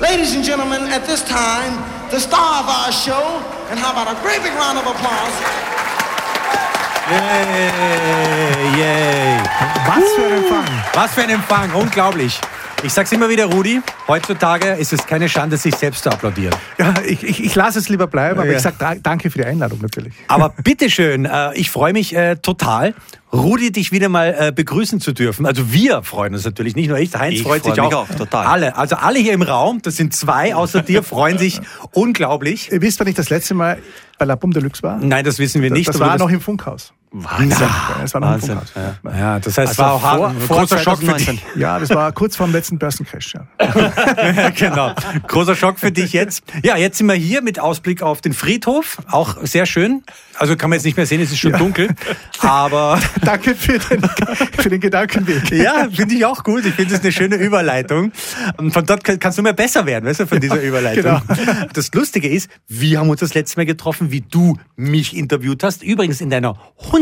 Ladies and gentlemen, at this time, the star of our show, and how about a great big round of applause? Yay, yay. Was für ein Empfang. Was für ein Empfang, unglaublich. Ich sag's immer wieder, Rudi, heutzutage ist es keine Schande, sich selbst zu applaudieren. Ja, ich, ich, ich lasse es lieber bleiben, aber Ja. ich sage danke für die Einladung natürlich. Aber bitteschön, äh, ich freue mich äh, total, Rudi, dich wieder mal äh, begrüßen zu dürfen. Also wir freuen uns natürlich, nicht nur ich, Heinz Ich freut freu sich mich auch. auch, total. Alle, also alle hier im Raum, das sind zwei außer dir, freuen sich unglaublich. Ihr wisst, wann ich das letzte Mal bei La Pomme Deluxe war? Nein, das wissen wir nicht. das aber war noch im Funkhaus. Wahnsinn. Es war noch Wahnsinn. Funkhaus. Ja, das heißt, es Also war auch hart, vor- ein vor großer Schock für 2019. dich. Ja, das war kurz vor dem letzten Börsencrash. Ja. genau. Großer Schock für dich jetzt. Ja, jetzt sind wir hier mit Ausblick auf den Friedhof. Auch sehr schön. Also kann man jetzt nicht mehr sehen, es ist schon dunkel. Aber Danke für den, für den Gedankenweg. ja, finde ich auch gut. Ich finde es eine schöne Überleitung. Und von dort kann- kannst du immer besser werden, weißt du, von dieser Überleitung. genau. Das Lustige ist, wir haben uns das letzte Mal getroffen, wie du mich interviewt hast. Übrigens in deiner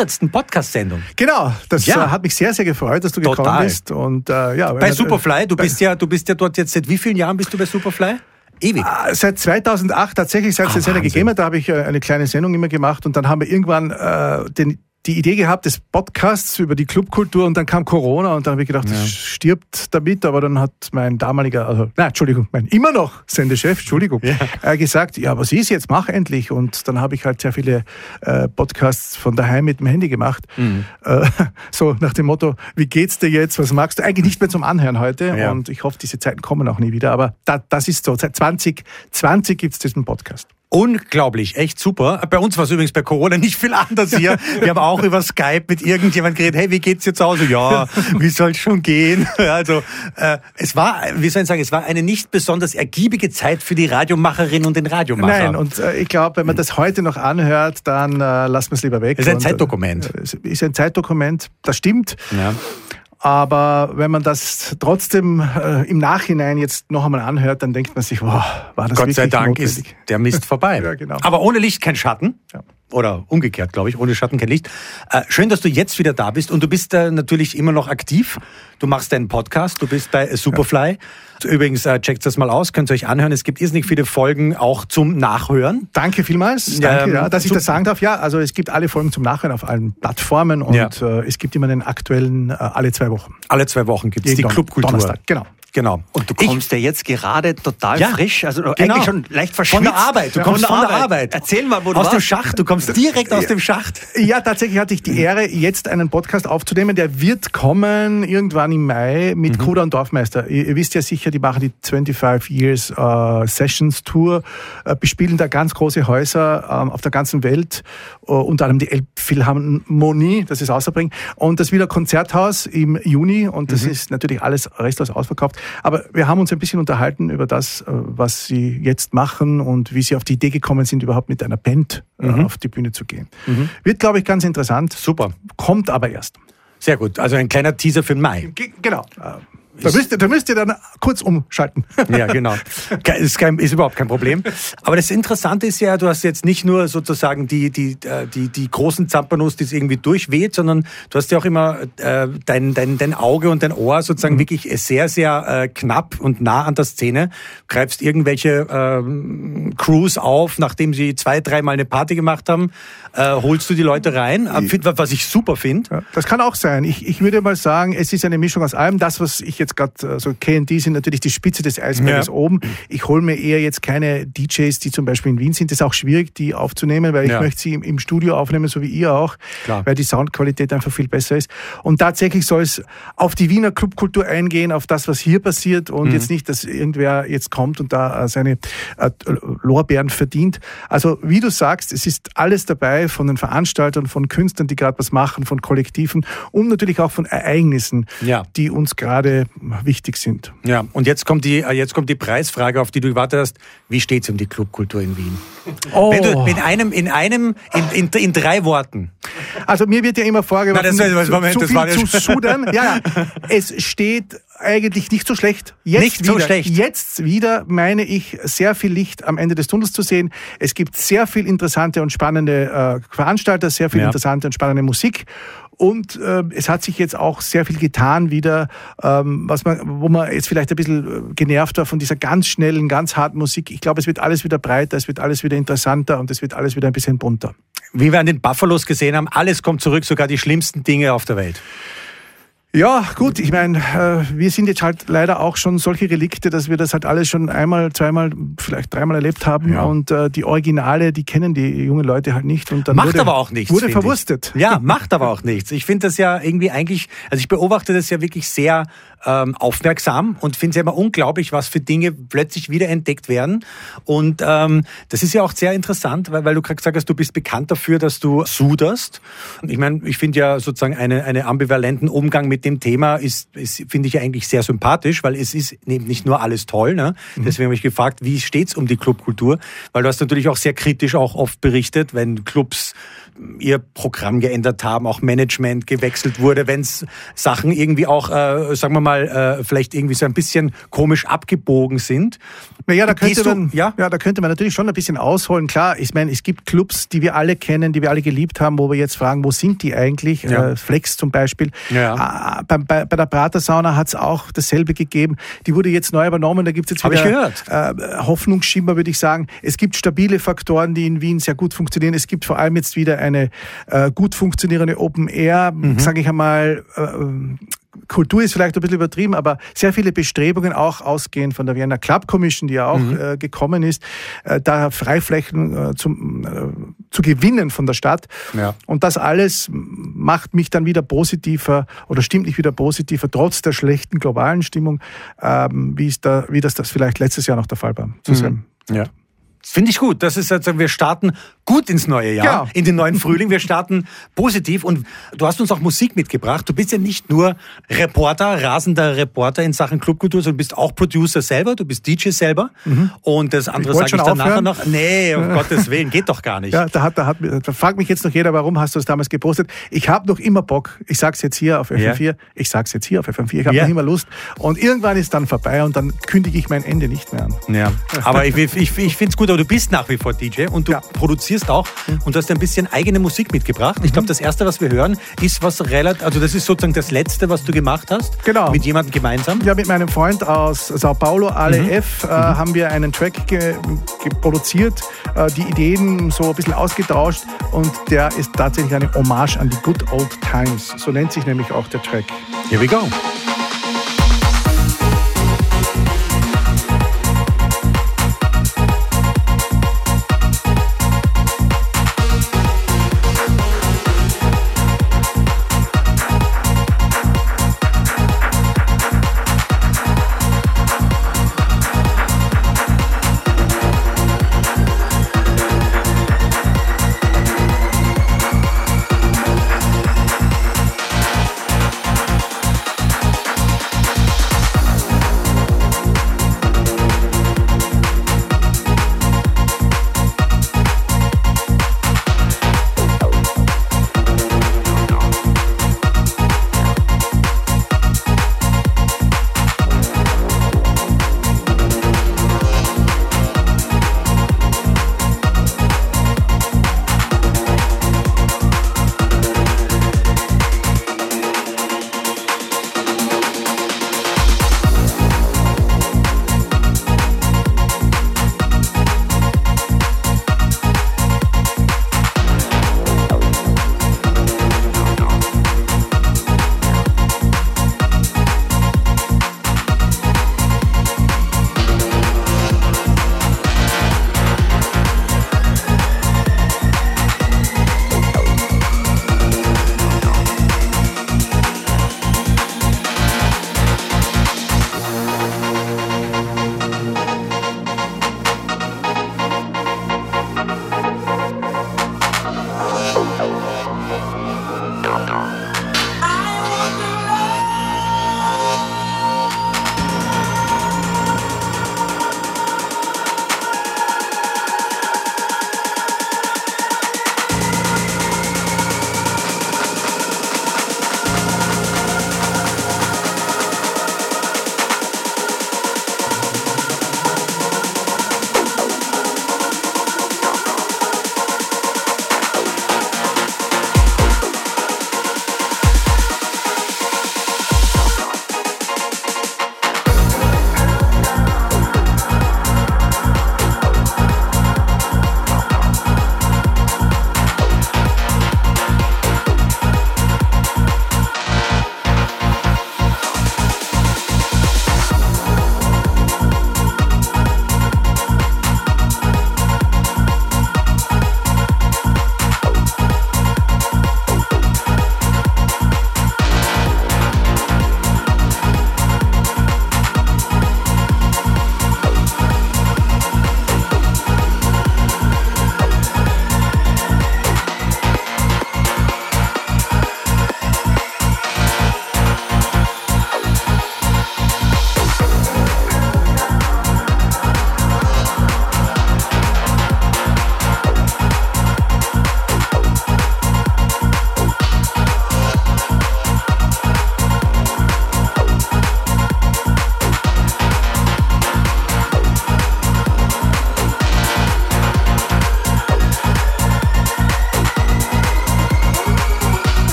hundertsten Podcast-Sendung. Genau, das Ja. äh, hat mich sehr, sehr gefreut, dass du gekommen Total. bist. Und, äh, ja, Bei wenn- Superfly, du bist ja, du bist ja dort jetzt seit wie vielen Jahren bist du bei Superfly? Ewig. Äh, Seit 2008 tatsächlich, seit es Ah, den Sender gegeben hat, da habe ich äh, eine kleine Sendung immer gemacht und dann haben wir irgendwann äh, den, die Idee gehabt des Podcasts über die Clubkultur und dann kam Corona und dann habe ich gedacht, das stirbt damit, aber dann hat mein damaliger, also, nein, Entschuldigung, mein immer noch Sendechef, Entschuldigung, äh, gesagt, ja, was ist jetzt, mach endlich. Und dann habe ich halt sehr viele äh, Podcasts von daheim mit dem Handy gemacht, Mhm. äh, so nach dem Motto, wie geht's dir jetzt, was magst du, eigentlich nicht mehr zum Anhören heute. Ja. und ich hoffe, diese Zeiten kommen auch nie wieder, aber da, das ist so, seit 2020 gibt's diesen Podcast. Unglaublich, echt super. Bei uns war es übrigens bei Corona nicht viel anders hier. Wir haben auch über Skype mit irgendjemand geredet, hey, wie geht's dir zu Hause? Ja, wie soll's schon gehen? Also äh, es war, wie soll ich sagen, es war eine nicht besonders ergiebige Zeit für die Radiomacherin und den Radiomacher. Nein, und äh, ich glaube, wenn man das heute noch anhört, dann äh, lassen wir es lieber weg. Es ist ein Und, Zeitdokument. Äh, es ist ein Zeitdokument, das stimmt. ja. Aber wenn man das trotzdem äh, im Nachhinein jetzt noch einmal anhört, dann denkt man sich, wow, war das Gott sei Dank notwendig? ist der Mist vorbei. Ja, genau. Aber ohne Licht kein Schatten. Ja. Oder umgekehrt, glaube ich, ohne Schatten kein Licht. Äh, schön, dass du jetzt wieder da bist und du bist äh, natürlich immer noch aktiv. Du machst deinen Podcast, du bist bei Superfly. Übrigens, äh, checkt das mal aus, könnt ihr euch anhören. Es gibt irrsinnig viele Folgen auch zum Nachhören. Danke vielmals, danke, Ähm, ja, dass ich das sagen darf. Ja, also es gibt alle Folgen zum Nachhören auf allen Plattformen und Ja. äh, es gibt immer den aktuellen äh, alle zwei Wochen. Alle zwei Wochen gibt es die Clubkultur. Donnerstag, genau. Genau. Und du kommst ja jetzt gerade total Ja, frisch, also genau. eigentlich schon leicht verschwitzt. Von der Arbeit. Du Ja, kommst von der Arbeit. Arbeit. Erzähl mal, wo du Aus dem warst. Schacht. Du kommst direkt aus dem Schacht. Ja, tatsächlich hatte ich die Ehre, jetzt einen Podcast aufzunehmen. Der wird kommen irgendwann im Mai mit Mhm. Kruder und Dorfmeister. Ihr, ihr wisst ja sicher, die machen die 25 Years äh, Sessions Tour, äh, bespielen da ganz große Häuser ähm, auf der ganzen Welt, äh, unter anderem die Elbphilharmonie, das ist außerbringen, und das Wiener Konzerthaus im Juni und das Mhm. ist natürlich alles restlos ausverkauft. Aber wir haben uns ein bisschen unterhalten über das, äh, was sie jetzt machen und wie sie auf die Idee gekommen sind, überhaupt mit einer Band äh, Mhm. auf die Bühne zu gehen. Wird, glaube ich, ganz interessant. Super. Kommt aber erst. Sehr gut. Also ein kleiner Teaser für den Mai. Ge genau. Äh, Da müsst, ihr, da müsst ihr dann kurz umschalten. Ja, genau. Ist, kein, ist überhaupt kein Problem. Aber das Interessante ist ja, du hast jetzt nicht nur sozusagen die, die, äh, die, die großen Zampanos, die es irgendwie durchweht, sondern du hast ja auch immer äh, dein, dein, dein Auge und dein Ohr sozusagen wirklich sehr, sehr äh, knapp und nah an der Szene. Greifst irgendwelche ähm, Crews auf, nachdem sie zwei, dreimal eine Party gemacht haben, äh, holst du die Leute rein, Äh, was ich super finde. Ja, das kann auch sein. Ich, ich würde mal sagen, es ist eine Mischung aus allem. Das, was ich jetzt gerade, äh, so K&D sind natürlich die Spitze des Eisberges Ja. oben. Ich hole mir eher jetzt keine DJs, die zum Beispiel in Wien sind. Das ist auch schwierig, die aufzunehmen, weil ich Ja. möchte sie im, im Studio aufnehmen, so wie ihr auch, Klar. weil die Soundqualität einfach viel besser ist. Und tatsächlich soll es auf die Wiener Clubkultur eingehen, auf das, was hier passiert und Mhm. jetzt nicht, dass irgendwer jetzt kommt und da äh, seine äh, Lorbeeren verdient. Also wie du sagst, es ist alles dabei von den Veranstaltern, von Künstlern, die gerade was machen, von Kollektiven und natürlich auch von Ereignissen, Ja. die uns gerade wichtig sind. Ja, und jetzt kommt die, äh, jetzt kommt die Preisfrage, auf die du gewartet hast. Wie steht's um die Clubkultur in Wien? Oh. Wenn du in einem, in einem, in, in, in drei Worten. Also mir wird ja immer vorgeworfen, Nein, das war- zu, Moment, zu das viel war zu sudern. Ja, ja. Es steht eigentlich nicht so schlecht. Jetzt Nicht wieder, so schlecht. Jetzt wieder meine ich sehr viel Licht am Ende des Tunnels zu sehen. Es gibt sehr viel interessante und spannende äh, Veranstalter, sehr viel Ja. interessante und spannende Musik. Und äh, es hat sich jetzt auch sehr viel getan wieder, ähm, was man, wo man jetzt vielleicht ein bisschen äh, genervt war von dieser ganz schnellen, ganz harten Musik. Ich glaube, es wird alles wieder breiter, es wird alles wieder interessanter und es wird alles wieder ein bisschen bunter. Wie wir an den Buffalos gesehen haben, alles kommt zurück, sogar die schlimmsten Dinge auf der Welt. Ja, gut, ich meine, äh, wir sind jetzt halt leider auch schon solche Relikte, dass wir das halt alles schon einmal, zweimal, vielleicht dreimal erlebt haben Ja. und äh, die Originale, die kennen die jungen Leute halt nicht und dann Macht wurde, aber auch nichts. Wurde finde ich. verwurstet. Ja, macht aber auch nichts. Ich finde das ja irgendwie eigentlich, also ich beobachte das ja wirklich sehr ähm, aufmerksam und finde es immer unglaublich, was für Dinge plötzlich wiederentdeckt werden. Und ähm, das ist ja auch sehr interessant, weil, weil du gerade gesagt hast, du bist bekannt dafür, dass du suderst. Ich meine, ich finde ja sozusagen einen eine ambivalenten Umgang mit dem Thema ist, ist finde ich ja eigentlich sehr sympathisch, weil es ist eben nicht nur alles toll. Ne? Deswegen habe ich gefragt, wie steht's um die Clubkultur? Weil du hast natürlich auch sehr kritisch auch oft berichtet, wenn Clubs ihr Programm geändert haben, auch Management gewechselt wurde, wenn es Sachen irgendwie auch, äh, sagen wir mal, äh, vielleicht irgendwie so ein bisschen komisch abgebogen sind. Naja, da könnte du- man, ja? ja? da könnte man natürlich schon ein bisschen ausholen. Klar, ich meine, es gibt Clubs, die wir alle kennen, die wir alle geliebt haben, wo wir jetzt fragen, wo sind die eigentlich? Ja. Äh, Flex zum Beispiel. Ja. Ah, bei, bei, bei der Pratersauna hat es auch dasselbe gegeben. Die wurde jetzt neu übernommen. Da gibt es jetzt Hab wieder. Äh, Hoffnungsschimmer, würde ich sagen. Es gibt stabile Faktoren, die in Wien sehr gut funktionieren. Es gibt vor allem jetzt wieder eine äh, gut funktionierende Open Air, Mhm. sage ich einmal, äh, Kultur ist vielleicht ein bisschen übertrieben, aber sehr viele Bestrebungen auch ausgehend von der Vienna Club Commission, die ja auch Mhm. äh, gekommen ist, äh, da Freiflächen äh, zum, äh, zu gewinnen von der Stadt. Ja. Und das alles macht mich dann wieder positiver oder stimmt mich wieder positiver, trotz der schlechten globalen Stimmung, ähm, wie, es da, wie das, das vielleicht letztes Jahr noch der Fall war. Mhm. Zu sein. Ja. Finde ich gut. Das ist sozusagen, wir starten gut ins neue Jahr, Ja. in den neuen Frühling. Wir starten positiv und du hast uns auch Musik mitgebracht. Du bist ja nicht nur Reporter, rasender Reporter in Sachen Clubkultur, sondern du bist auch Producer selber, du bist DJ selber. Und das andere Mhm. sage ich dann nachher aufhören. noch. Nee, um Gottes Willen, geht doch gar nicht. Ja, da, hat, da, hat, da fragt mich jetzt noch jeder, warum hast du es damals gepostet? Ich habe noch immer Bock. Ich sag's jetzt hier auf FM4. Ja. Ich sag's jetzt hier auf FM4. Ich habe Ja. noch immer Lust. Und irgendwann ist dann vorbei und dann kündige ich mein Ende nicht mehr an. Ja, aber ich, ich, ich finde es gut, aber du bist nach wie vor DJ und du Ja. produzierst auch und du hast ein bisschen eigene Musik mitgebracht. Ich glaube, das erste, was wir hören, ist was relativ, also das ist sozusagen das letzte, was du gemacht hast. Genau. Mit jemandem gemeinsam. Ja, mit meinem Freund aus Sao Paulo, Ale Mhm. F, äh, haben wir einen Track ge produziert, äh, die Ideen so ein bisschen ausgetauscht und der ist tatsächlich eine Hommage an die Good Old Times. So nennt sich nämlich auch der Track. Here we go.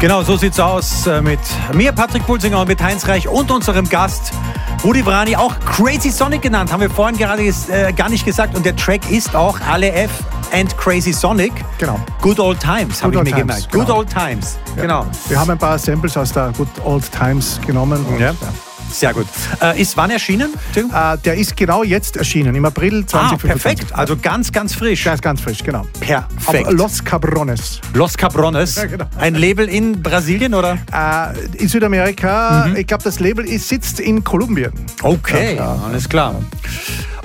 Genau, so sieht's aus äh, mit mir, Patrick Pulsinger und mit Heinz Reich und unserem Gast Rudi Brani, auch Crazy Sonic genannt, haben wir vorhin gerade äh, gar nicht gesagt. Und der Track ist auch Ale F and Crazy Sonic. Genau. Good Old Times, habe ich mir gemerkt. Genau. Good Old Times, Ja. genau. Wir haben ein paar Samples aus der Good Old Times genommen. Und, Ja. Sehr gut. Äh, ist wann erschienen? Äh, der ist genau jetzt erschienen, im April Ah, 2025. perfekt. Also ganz, ganz frisch. Ist ganz frisch, genau. Perfekt. Auf Los Cabrones. Los Cabrones. Ja, genau. Ein Label in Brasilien, oder? Äh, in Südamerika, Mhm. ich glaube, das Label ist, sitzt in Kolumbien. Okay, ja. alles klar.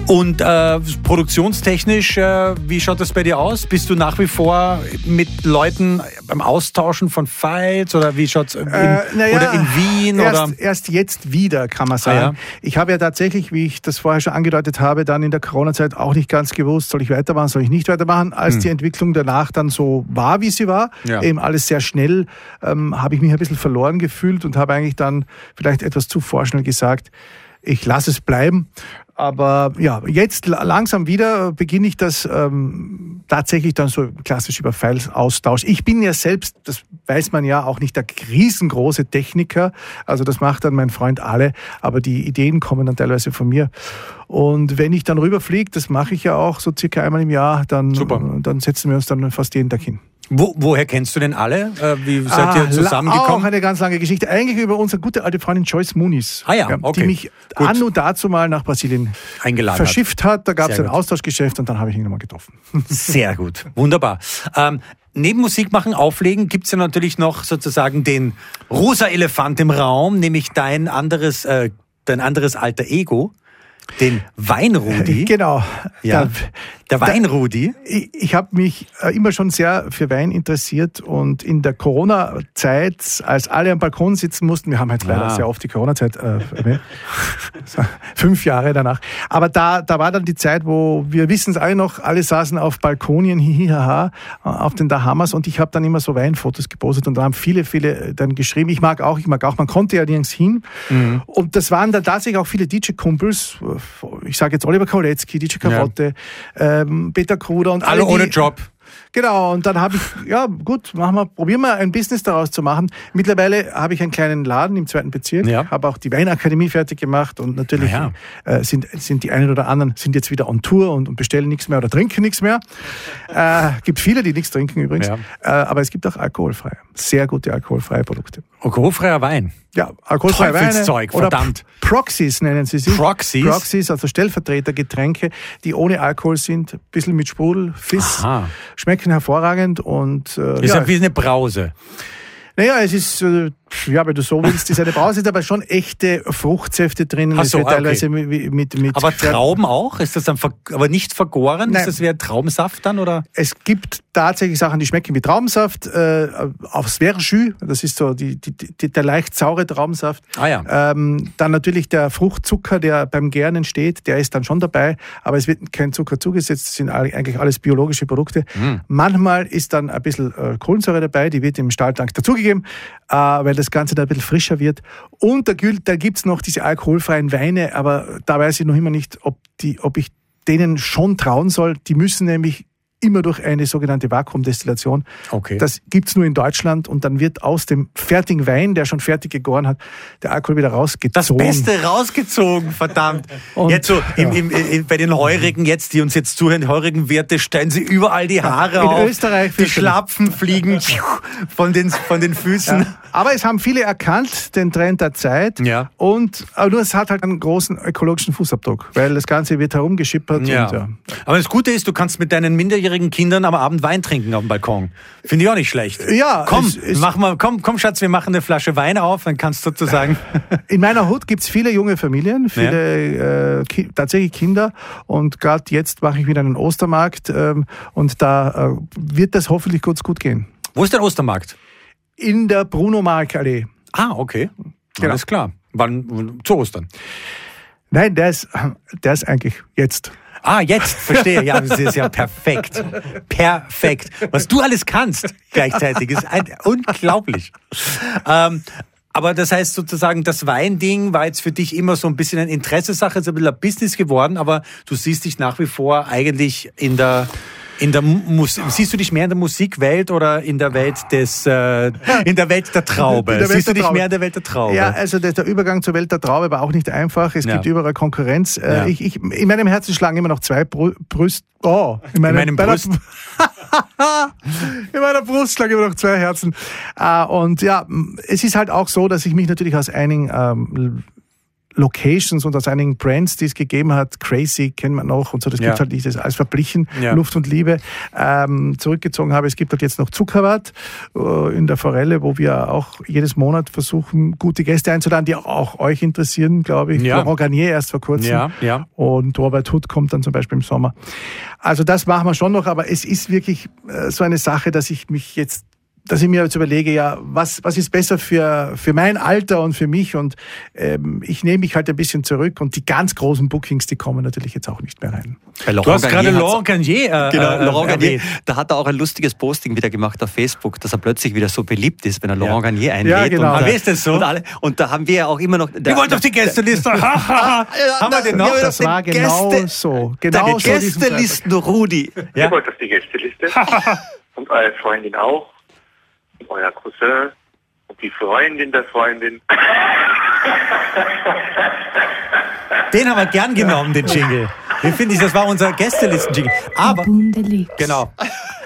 Und äh, produktionstechnisch, äh, wie schaut das bei dir aus? Bist du nach wie vor mit Leuten beim Austauschen von Files oder wie schaut's in, Äh, oder in Wien erst, oder? erst jetzt wieder, kann man sagen. Ah, ja. Ich habe ja tatsächlich, wie ich das vorher schon angedeutet habe, dann in der Corona-Zeit auch nicht ganz gewusst, soll ich weitermachen, soll ich nicht weitermachen. Als die Entwicklung danach dann so war, wie sie war, Hm. Ja. eben alles sehr schnell, ähm, habe ich mich ein bisschen verloren gefühlt und habe eigentlich dann vielleicht etwas zu vorschnell gesagt, ich lasse es bleiben. Aber ja, jetzt la- langsam wieder beginne ich das ähm, tatsächlich dann so klassisch über Files austausch. Ich bin ja selbst, das weiß man ja, auch nicht der riesengroße Techniker. Also das macht dann mein Freund alle, aber die Ideen kommen dann teilweise von mir. Und wenn ich dann rüberfliege, das mache ich ja auch so circa einmal im Jahr, dann, Super. dann setzen wir uns dann fast jeden Tag hin. Wo, woher kennst du denn alle? Äh, wie seid Ah, ihr Auch zusammengekommen? eine ganz lange Geschichte. Eigentlich über unsere gute alte Freundin Joyce Muniz. Ah ja, okay. Die mich Gut. anno dazu mal nach Brasilien Eingeladen verschifft hat. Da gab es ein gut. Austauschgeschäft und dann habe ich ihn nochmal getroffen. Sehr gut, wunderbar. Ähm, neben Musik machen, auflegen, gibt's ja natürlich noch sozusagen den rosa Elefant im Raum, nämlich dein anderes, äh, dein anderes alter Ego, den Weinrudi. Genau. Ja, der Weinrudi. Ich, ich habe mich äh, immer schon sehr für Wein interessiert und in der Corona-Zeit, als alle am Balkon sitzen mussten, wir haben jetzt leider Ah. sehr oft die Corona-Zeit äh, fünf Jahre danach, aber da, da war dann die Zeit, wo wir wissen es alle noch, alle saßen auf Balkonien, hihihaha, äh, auf den Dahamas und ich habe dann immer so Weinfotos gepostet und da haben viele, viele dann geschrieben, ich mag auch, ich mag auch, man konnte ja nirgends hin Mhm. und das waren dann tatsächlich auch viele DJ-Kumpels, ich sage jetzt Oliver Kolecki, DJ Karotte, ähm, Peter Kruder und alle, Alle ohne Job. Genau, und dann habe ich, ja gut, machen wir, probieren wir ein Business daraus zu machen. Mittlerweile habe ich einen kleinen Laden im zweiten Bezirk, Ja. habe auch die Weinakademie fertig gemacht und natürlich Na äh, sind, sind die einen oder anderen sind jetzt wieder on Tour und, und bestellen nichts mehr oder trinken nichts mehr. Äh, gibt viele, die nichts trinken übrigens, Ja. äh, aber es gibt auch alkoholfreie, sehr gute alkoholfreie Produkte. Alkoholfreier Wein. Ja, alkoholfreie Weine Teufelszeug, oder verdammt. Proxys nennen sie sich. Proxys? Proxys, also Stellvertretergetränke, die ohne Alkohol sind, ein bisschen mit Sprudel, Fiss, Aha. Schmecken hervorragend und äh, Ist ja, wie eine Brause. naja, es ist, äh, ja, wenn du so willst, ist eine Brause, ist aber schon echte Fruchtsäfte drinnen. Ach so, ah, okay. teilweise mit, mit, mit Aber Trauben auch? Ist das dann aber nicht vergoren? Nein. Ist das wie Traubensaft dann oder? Es gibt tatsächlich Sachen, die schmecken wie Traubensaft, äh, aufs Verjus, das ist so die, die, die, der leicht saure Traubensaft. Ah ja. Ähm, dann natürlich der Fruchtzucker, der beim Gären entsteht, der ist dann schon dabei, aber es wird kein Zucker zugesetzt, das sind eigentlich alles biologische Produkte. Hm. Manchmal ist dann ein bisschen äh, Kohlensäure dabei, die wird im Stahltank dazugegeben, äh, weil das Ganze dann ein bisschen frischer wird. Und da, da gibt's noch diese alkoholfreien Weine, aber da weiß ich noch immer nicht, ob, die, ob ich denen schon trauen soll. Die müssen nämlich immer durch eine sogenannte Vakuumdestillation. Okay. Das gibt's nur in Deutschland und dann wird aus dem fertigen Wein, der schon fertig gegoren hat, der Alkohol wieder Das rausgezogen. Beste rausgezogen, verdammt. Und- jetzt so im, im, im, bei den Heurigen jetzt, die uns jetzt zuhören, heurigen Wirte, stellen sie überall die Haare In auf. Österreich die. Schlapfen fliegen von den, von den Füßen. Ja. Aber es haben viele erkannt, den Trend der Zeit. Ja. Und aber nur es hat halt einen großen ökologischen Fußabdruck, weil das Ganze wird herumgeschippert. Ja. Und, ja. Aber das Gute ist, du kannst mit deinen minderjährigen Kindern am Abend Wein trinken auf dem Balkon. Finde ich auch nicht schlecht. Ja, Komm, es ist- mach mal, komm, komm, Schatz, wir machen eine Flasche Wein auf, dann kannst du sozusagen. In meiner Hut gibt's viele junge Familien, viele äh, ki tatsächlich Kinder. Und gerade jetzt mache ich wieder einen Ostermarkt ähm, und da äh, wird das hoffentlich kurz gut gehen. Wo ist der Ostermarkt? In der Bruno-Mark-Allee. Ah, okay. Genau. Alles klar. Wann, zu Ostern. Nein, der ist, der ist eigentlich jetzt. Ah, jetzt verstehe. Ja, das ist ja perfekt. Perfekt. Was du alles kannst gleichzeitig ist unglaublich. Ähm, Aber das heißt sozusagen, das Weinding war jetzt für dich immer so ein bisschen eine Interessesache, ist ein bisschen ein Business geworden, aber du siehst dich nach wie vor eigentlich in der in der Mus siehst du dich mehr in der Musikwelt oder in der Welt des äh, in der Welt der Traube? In der Welt siehst der du dich Traube. mehr in der Welt der Traube? Ja, also der, Übergang zur Welt der Traube war auch nicht einfach. Es Ja. gibt überall Konkurrenz. Äh, Ja. Ich, ich, in meinem Herzen schlagen immer noch zwei Brü Brüst. Oh, in, meinem, meinem bei der- Brust. in meiner Brust schlagen immer noch zwei Herzen. Äh, und ja, es ist halt auch so, dass ich mich natürlich aus einigen ähm, Locations und aus einigen Brands, die es gegeben hat, Crazy kennt man noch und so, das Ja. gibt halt nicht, das alles verblichen, Ja. Luft und Liebe, ähm, zurückgezogen habe. Es gibt halt jetzt noch Zuckerwatt äh, in der Forelle, wo wir auch jedes Monat versuchen, gute Gäste einzuladen, die auch euch interessieren, glaube ich. Ja. Laurent Garnier erst vor kurzem. Ja, ja. Und Robert Hood kommt dann zum Beispiel im Sommer. Also das machen wir schon noch, aber es ist wirklich äh, so eine Sache, dass ich mich jetzt dass ich mir jetzt überlege, ja, was, was ist besser für, für mein Alter und für mich und ähm, ich nehme mich halt ein bisschen zurück und die ganz großen Bookings, die kommen natürlich jetzt auch nicht mehr rein. Bei Du hast gerade Laurent Garnier äh, Genau, äh, Laurent Garnier, erwähnt. da hat er auch ein lustiges Posting wieder gemacht auf Facebook, dass er plötzlich wieder so beliebt ist, wenn er Laurent Garnier einlädt. Ja, genau. Und, Aber ist das so? Und, alle, und da haben wir ja auch immer noch... Ihr wollt auf die Gästeliste. Haha. Haben wir den noch? Ja, Das war genau Gäste- so. Der Genau so diesen Freitag. Gästelisten Rudi. Ja. Ihr wollt auf die Gästeliste. und eure Freundin auch. Euer Cousin. Und die Freundin der Freundin. Den haben wir gern genommen, den Jingle. Den finde ich, das war unser Gästelisten-Jingle. Aber, genau.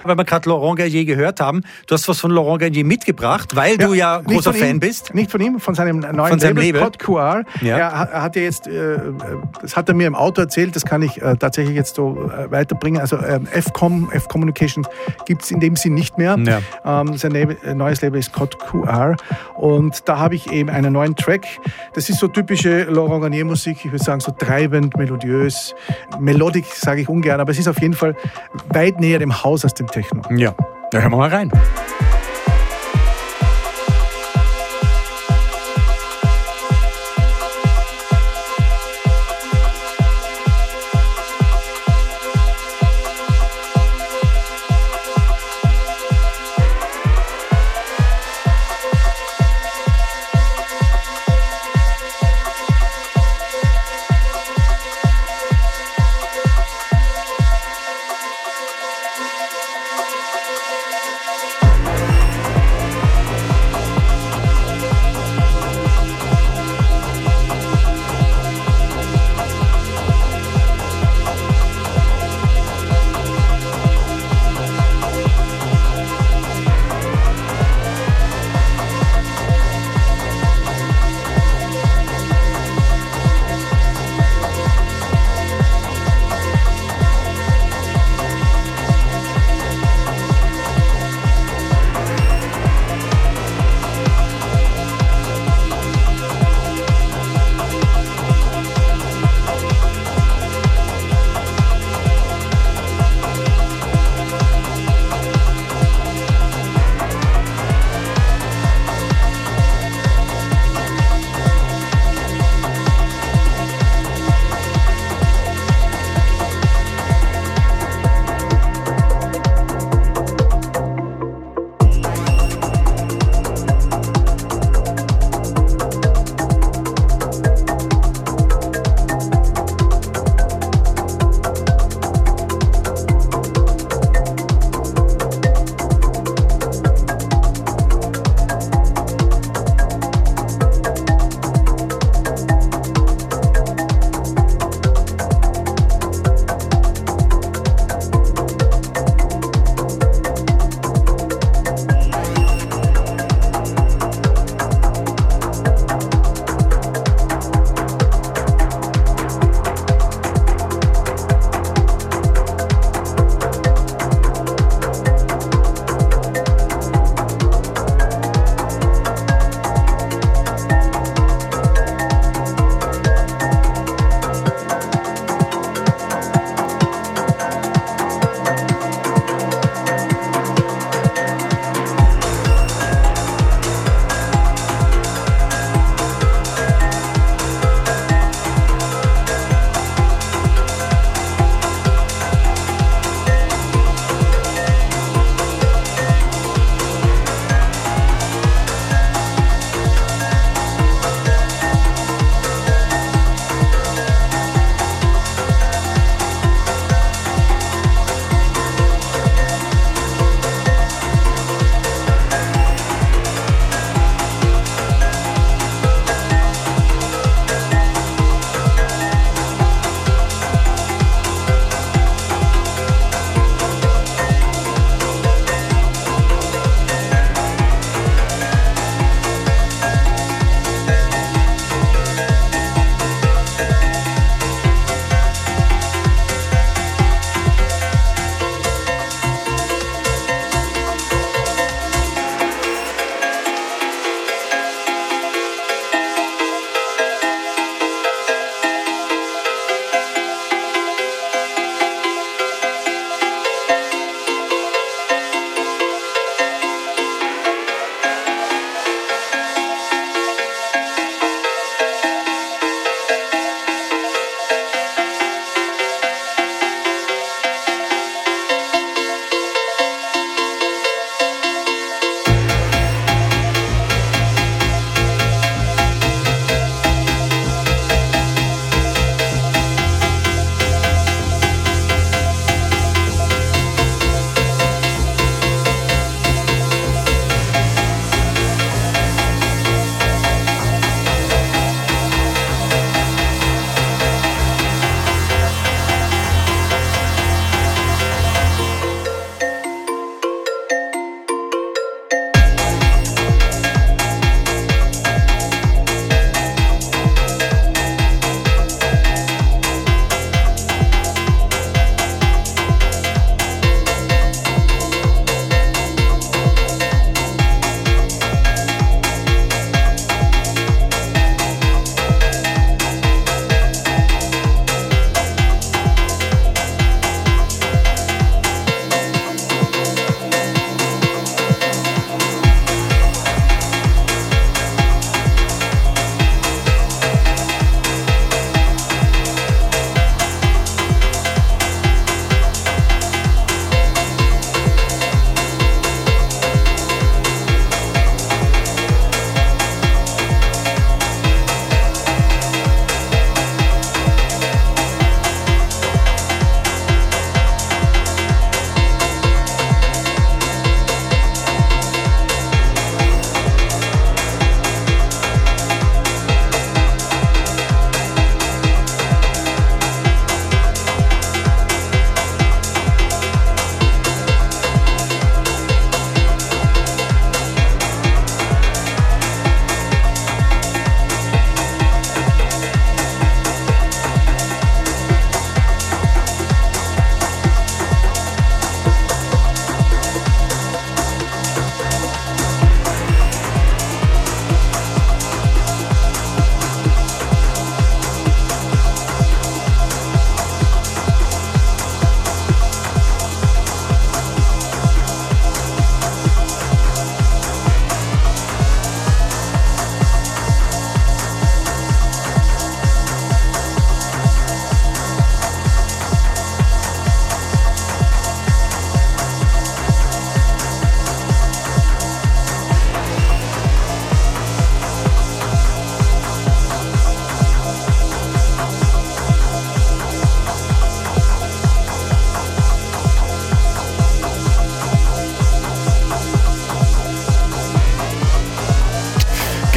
Weil wir gerade Laurent Garnier gehört haben, du hast was von Laurent Garnier mitgebracht, weil du ja großer Fan ihm, bist. Nicht von ihm, von seinem neuen Von seinem Label, Label. QR. Ja. Er, hat- ja jetzt, äh, das hat er mir im Auto erzählt, das kann ich äh, tatsächlich jetzt so äh, weiterbringen. Also ähm, F-Com, F-Communication gibt es in dem Sinn nicht mehr. Ja. Ähm, sein Label, äh, neues Label ist Pod QR. Und da habe ich eben einen neuen Track. Das ist so typische Laurent Garnier Musik, ich würde sagen so treibend, melodiös. Melodic sage ich ungern, aber es ist auf jeden Fall weit näher dem Haus als dem Techno. Ja, da hören wir mal rein.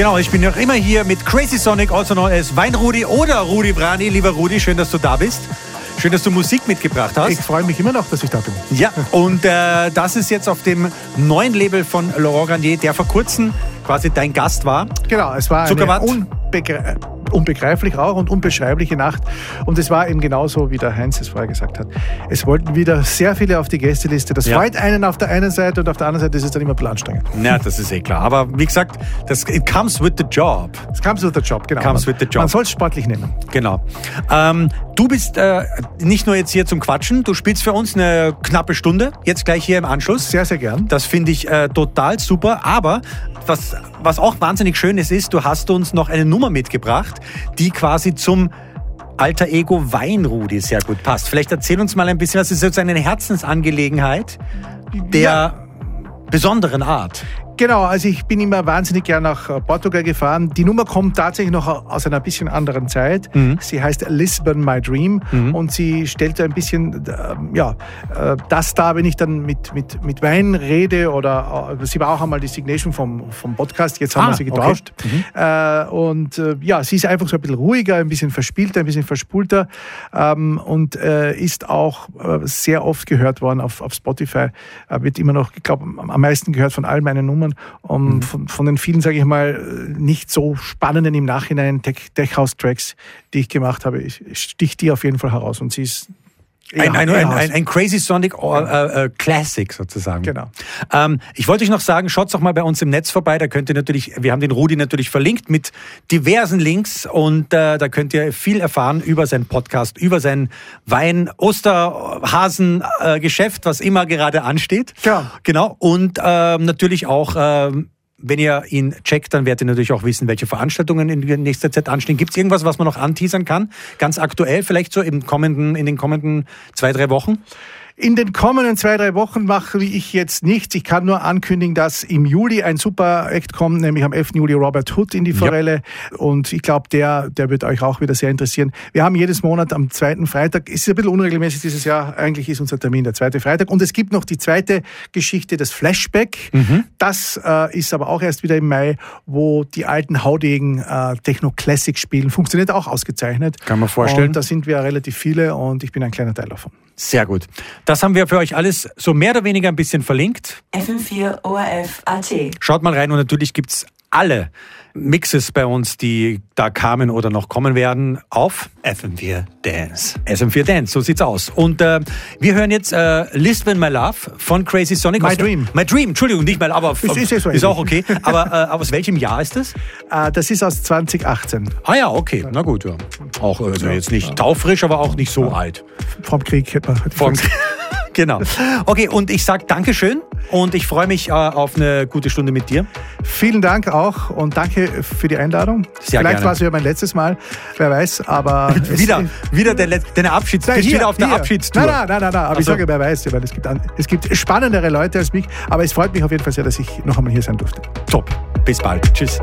Genau, ich bin noch immer hier mit Crazy Sonic, also known as Weinrudi oder Rudi Brani. Lieber Rudi, schön, dass du da bist. Schön, dass du Musik mitgebracht hast. Ich freue mich immer noch, dass ich da bin. Ja, und äh, das ist jetzt auf dem neuen Label von Laurent Garnier, der vor kurzem quasi dein Gast war. Genau, es war eine Zuckerwatt. unbegre unbegreiflich auch und unbeschreibliche Nacht. Und es war eben genauso, wie der Heinz es vorher gesagt hat. Es wollten wieder sehr viele auf die Gästeliste. Das Ja. freut einen auf der einen Seite und auf der anderen Seite ist es dann immer planstrengen. Ja, das ist eh klar. Aber wie gesagt, das it comes with the job. Es comes with the job, genau. Comes man, with the job. Man soll es sportlich nehmen. Genau. Ähm, du bist äh, nicht nur jetzt hier zum Quatschen, du spielst für uns eine knappe Stunde, jetzt gleich hier im Anschluss. Sehr, sehr gern. Das finde ich äh, total super. Aber was, was auch wahnsinnig schön ist, ist, du hast uns noch eine Nummer mitgebracht, die quasi zum alter Ego Weinrudi sehr gut passt. Vielleicht erzähl uns mal ein bisschen, was ist sozusagen eine Herzensangelegenheit der Ja. besonderen Art. Genau, also ich bin immer wahnsinnig gern nach äh, Portugal gefahren. Die Nummer kommt tatsächlich noch aus einer bisschen anderen Zeit. Sie heißt Lisbon My Dream und sie stellt ein bisschen äh, ja, äh, das dar, wenn ich dann mit, mit, mit Wein rede oder äh, sie war auch einmal die Signation vom, vom Podcast, jetzt haben Ah, wir sie okay. getauscht. Äh, und äh, ja, sie ist einfach so ein bisschen ruhiger, ein bisschen verspielter, ein bisschen verspulter ähm, und äh, ist auch äh, sehr oft gehört worden auf, auf Spotify. Äh, wird immer noch, ich glaube, am meisten gehört von all meinen Nummern. Um, Mhm. von, von den vielen, sage ich mal, nicht so spannenden im Nachhinein Tech, Tech House Tracks, die ich gemacht habe, ich- sticht die auf jeden Fall heraus und sie ist Ein, ein, ein, Haus. ein, ein Crazy Sonic äh, äh, Classic sozusagen. Genau. Ähm, ich wollte euch noch sagen, schaut doch mal bei uns im Netz vorbei. Da könnt ihr natürlich, wir haben den Rudi natürlich verlinkt mit diversen Links und äh, da könnt ihr viel erfahren über seinen Podcast, über sein Wein, Osterhasen äh, Geschäft, was immer gerade ansteht. Ja. Genau. Und ähm, natürlich auch. Ähm, wenn ihr ihn checkt, dann werdet ihr natürlich auch wissen, welche Veranstaltungen in nächster Zeit anstehen. Gibt es irgendwas, was man noch anteasern kann? Ganz aktuell, vielleicht so im kommenden, in den kommenden zwei, drei Wochen? In den kommenden zwei, drei Wochen mache ich jetzt nichts. Ich kann nur ankündigen, dass im Juli ein super Act kommt, nämlich am 11. Juli Robert Hood in die Forelle. Und ich glaube, der, der wird euch auch wieder sehr interessieren. Wir haben jedes Monat am zweiten Freitag, ist ein bisschen unregelmäßig dieses Jahr, eigentlich ist unser Termin der zweite Freitag. Und es gibt noch die zweite Geschichte, das Flashback. Das äh, ist aber auch erst wieder im Mai, wo die alten Haudegen äh, Techno Classic spielen. Funktioniert auch ausgezeichnet. Kann man vorstellen. Und da sind wir relativ viele und ich bin ein kleiner Teil davon. Sehr gut. Das haben wir für euch alles so mehr oder weniger ein bisschen verlinkt. FM4 ORF AT. Schaut mal rein und natürlich gibt's alle Mixes bei uns, die da kamen oder noch kommen werden, auf FM4 Dance. SM4 Dance. So sieht's aus. Und äh, wir hören jetzt äh, Lisbon My Love von Crazy Sonic. My Aus- Dream. My Dream, Entschuldigung, nicht mal, aber Ist- ist so ist auch okay. Aber äh, aus welchem Jahr ist das? Äh, das ist aus 2018. Ah ja, okay. Na gut, ja. Auch also jetzt nicht taufrisch, aber auch nicht so alt. Vom Krieg hätte man. Vom genau. Okay, und ich sag Dankeschön und ich freue mich äh, auf eine gute Stunde mit dir. Vielen Dank auch und danke für die Einladung. Sehr Vielleicht war es ja mein letztes Mal, wer weiß, aber. Wieder, wieder der, Let- deine Abschieds... Nein, hier, wieder auf der. Abschiedstour. Nein, nein, nein, nein, nein. aber Ach ich sage, wer weiß, ich meine, es, gibt an, es gibt spannendere Leute als mich, aber es freut mich auf jeden Fall sehr, dass ich noch einmal hier sein durfte. Top. Bis bald. Tschüss.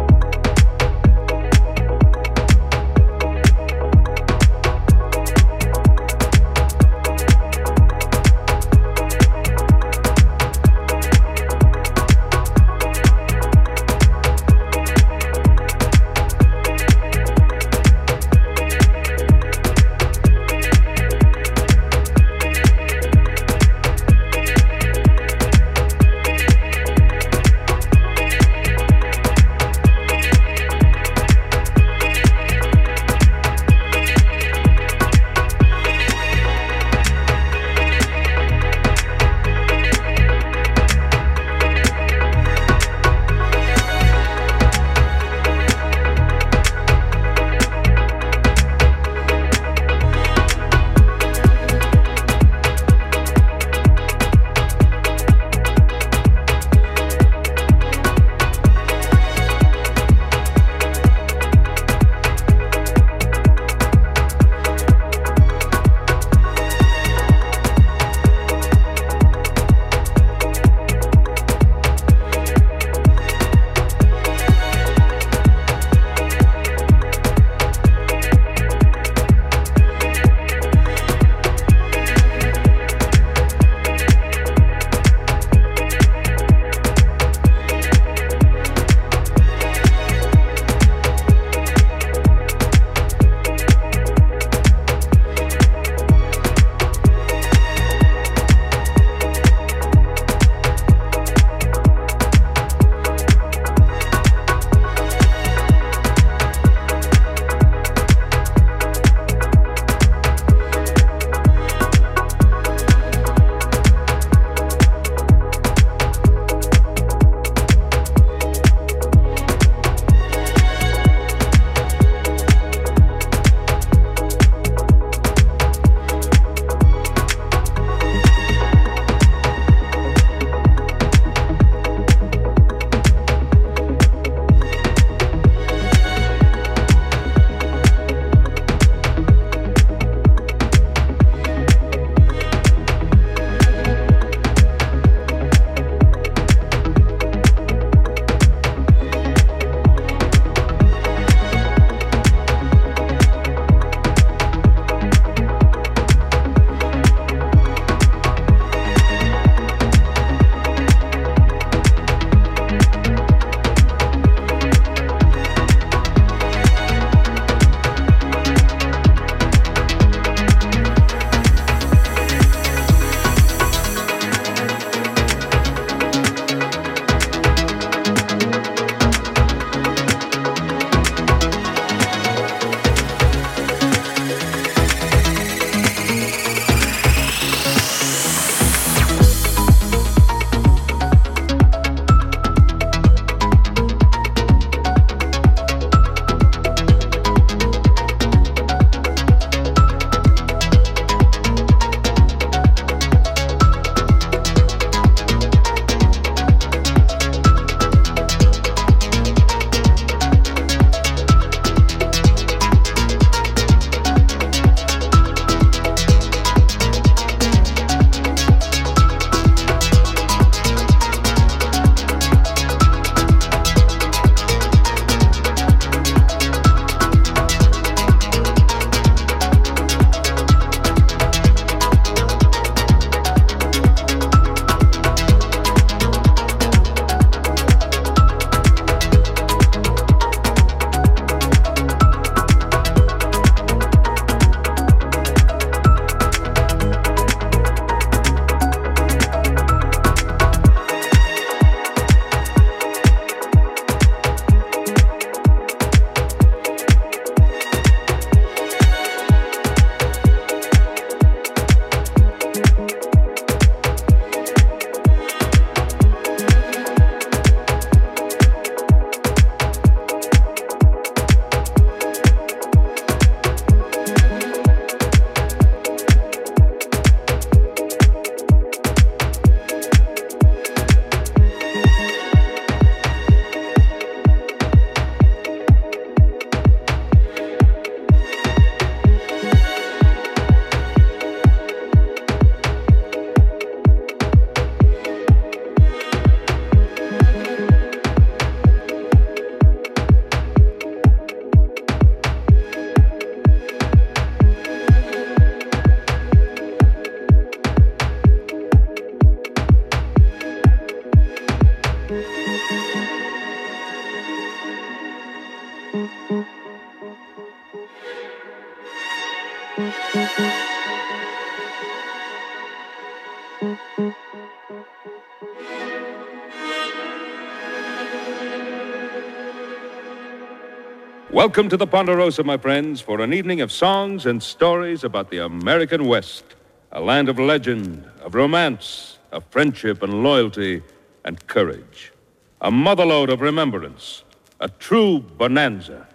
Welcome to the Ponderosa, my friends, for an evening of songs and stories about the American West, a land of legend, of romance, of friendship and loyalty and courage. A motherlode of remembrance, a true bonanza.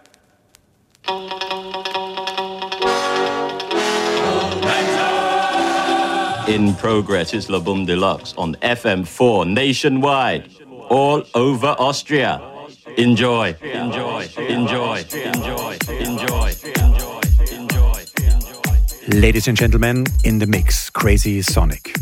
In progress is La Boom Deluxe on FM4 nationwide, all over Austria. Enjoy, enjoy, enjoy, enjoy, enjoy, enjoy, enjoy. Ladies and gentlemen, in the mix, Crazy Sonic.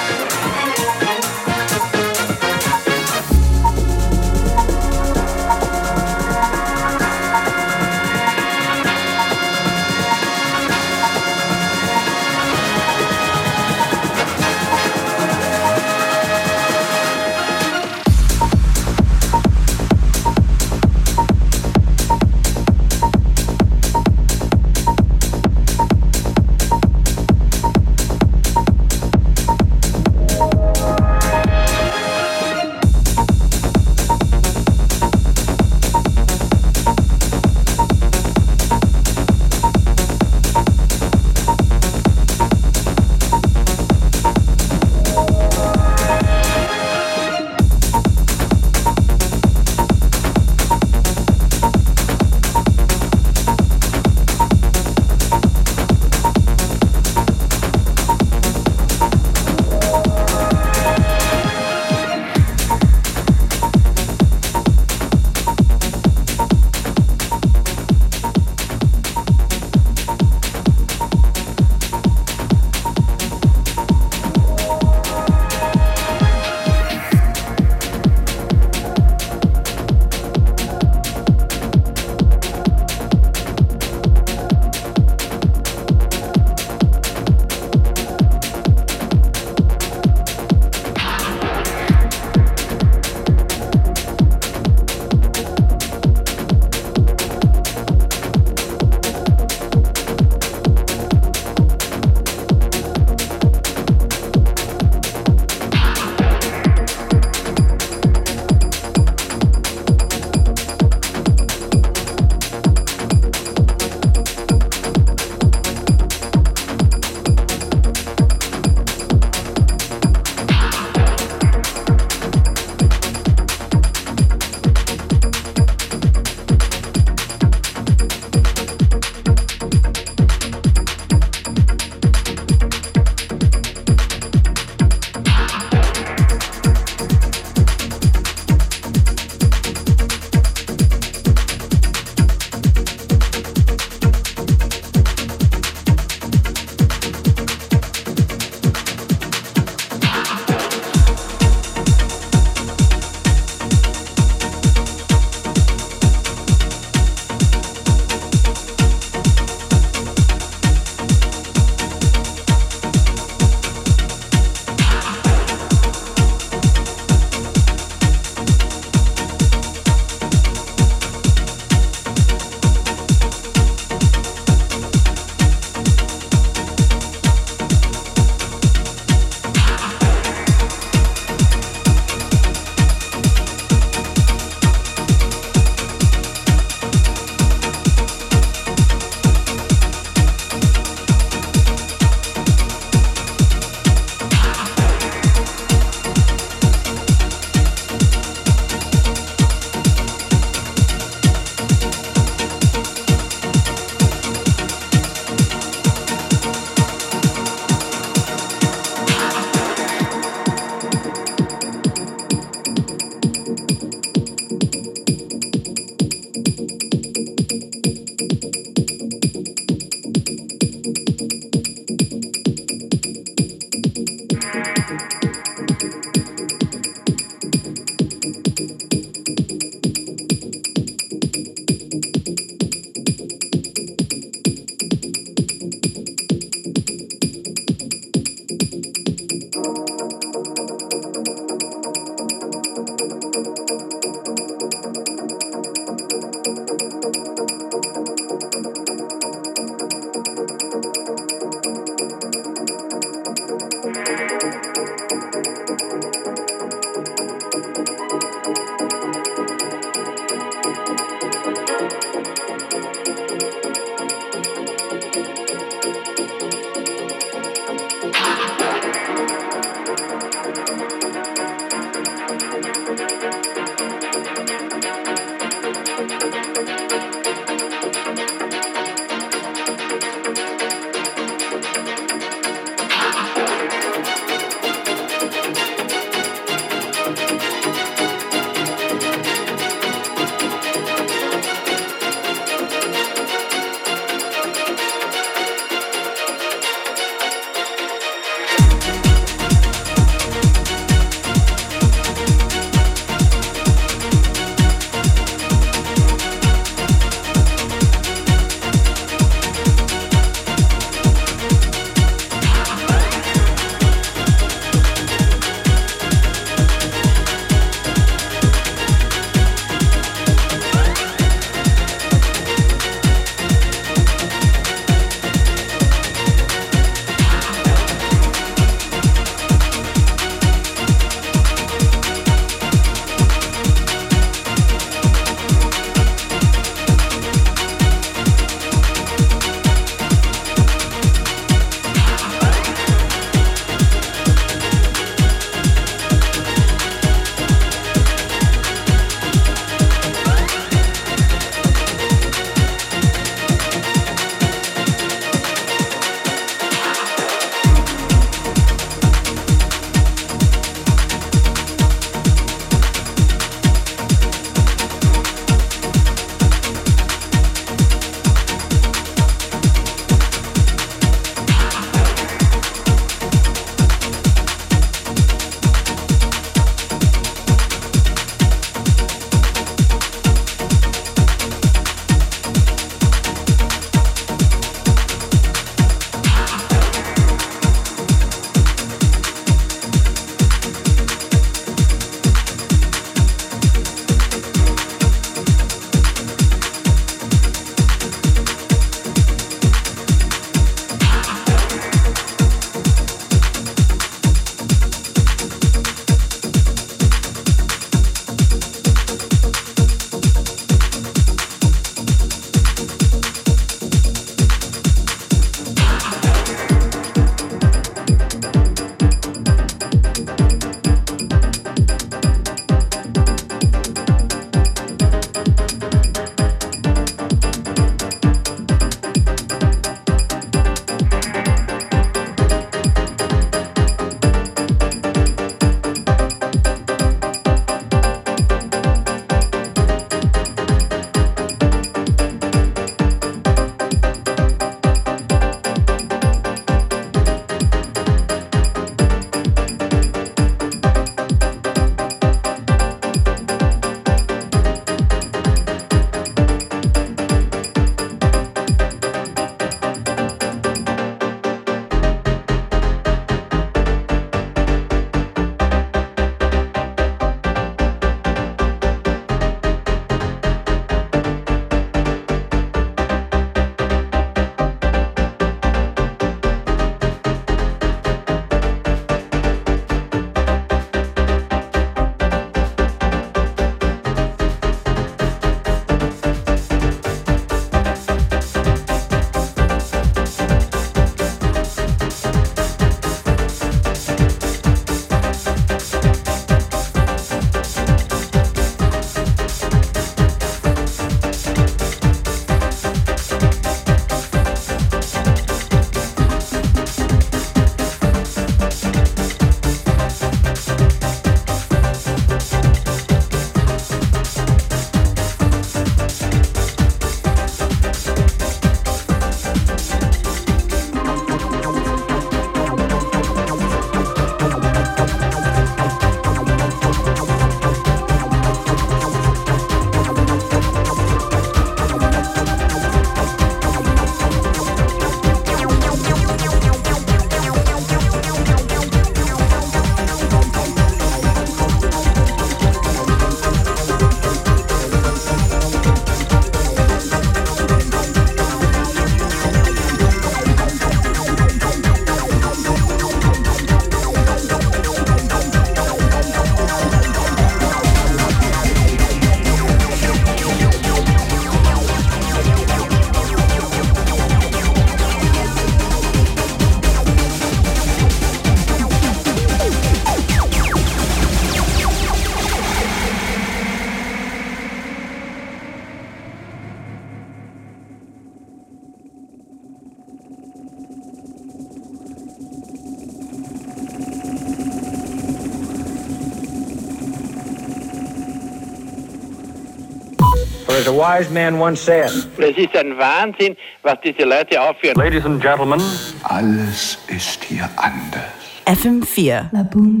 Es ist ein Wahnsinn, was diese Leute aufführen. Ladies and gentlemen. Alles ist hier anders. FM4. La Boom.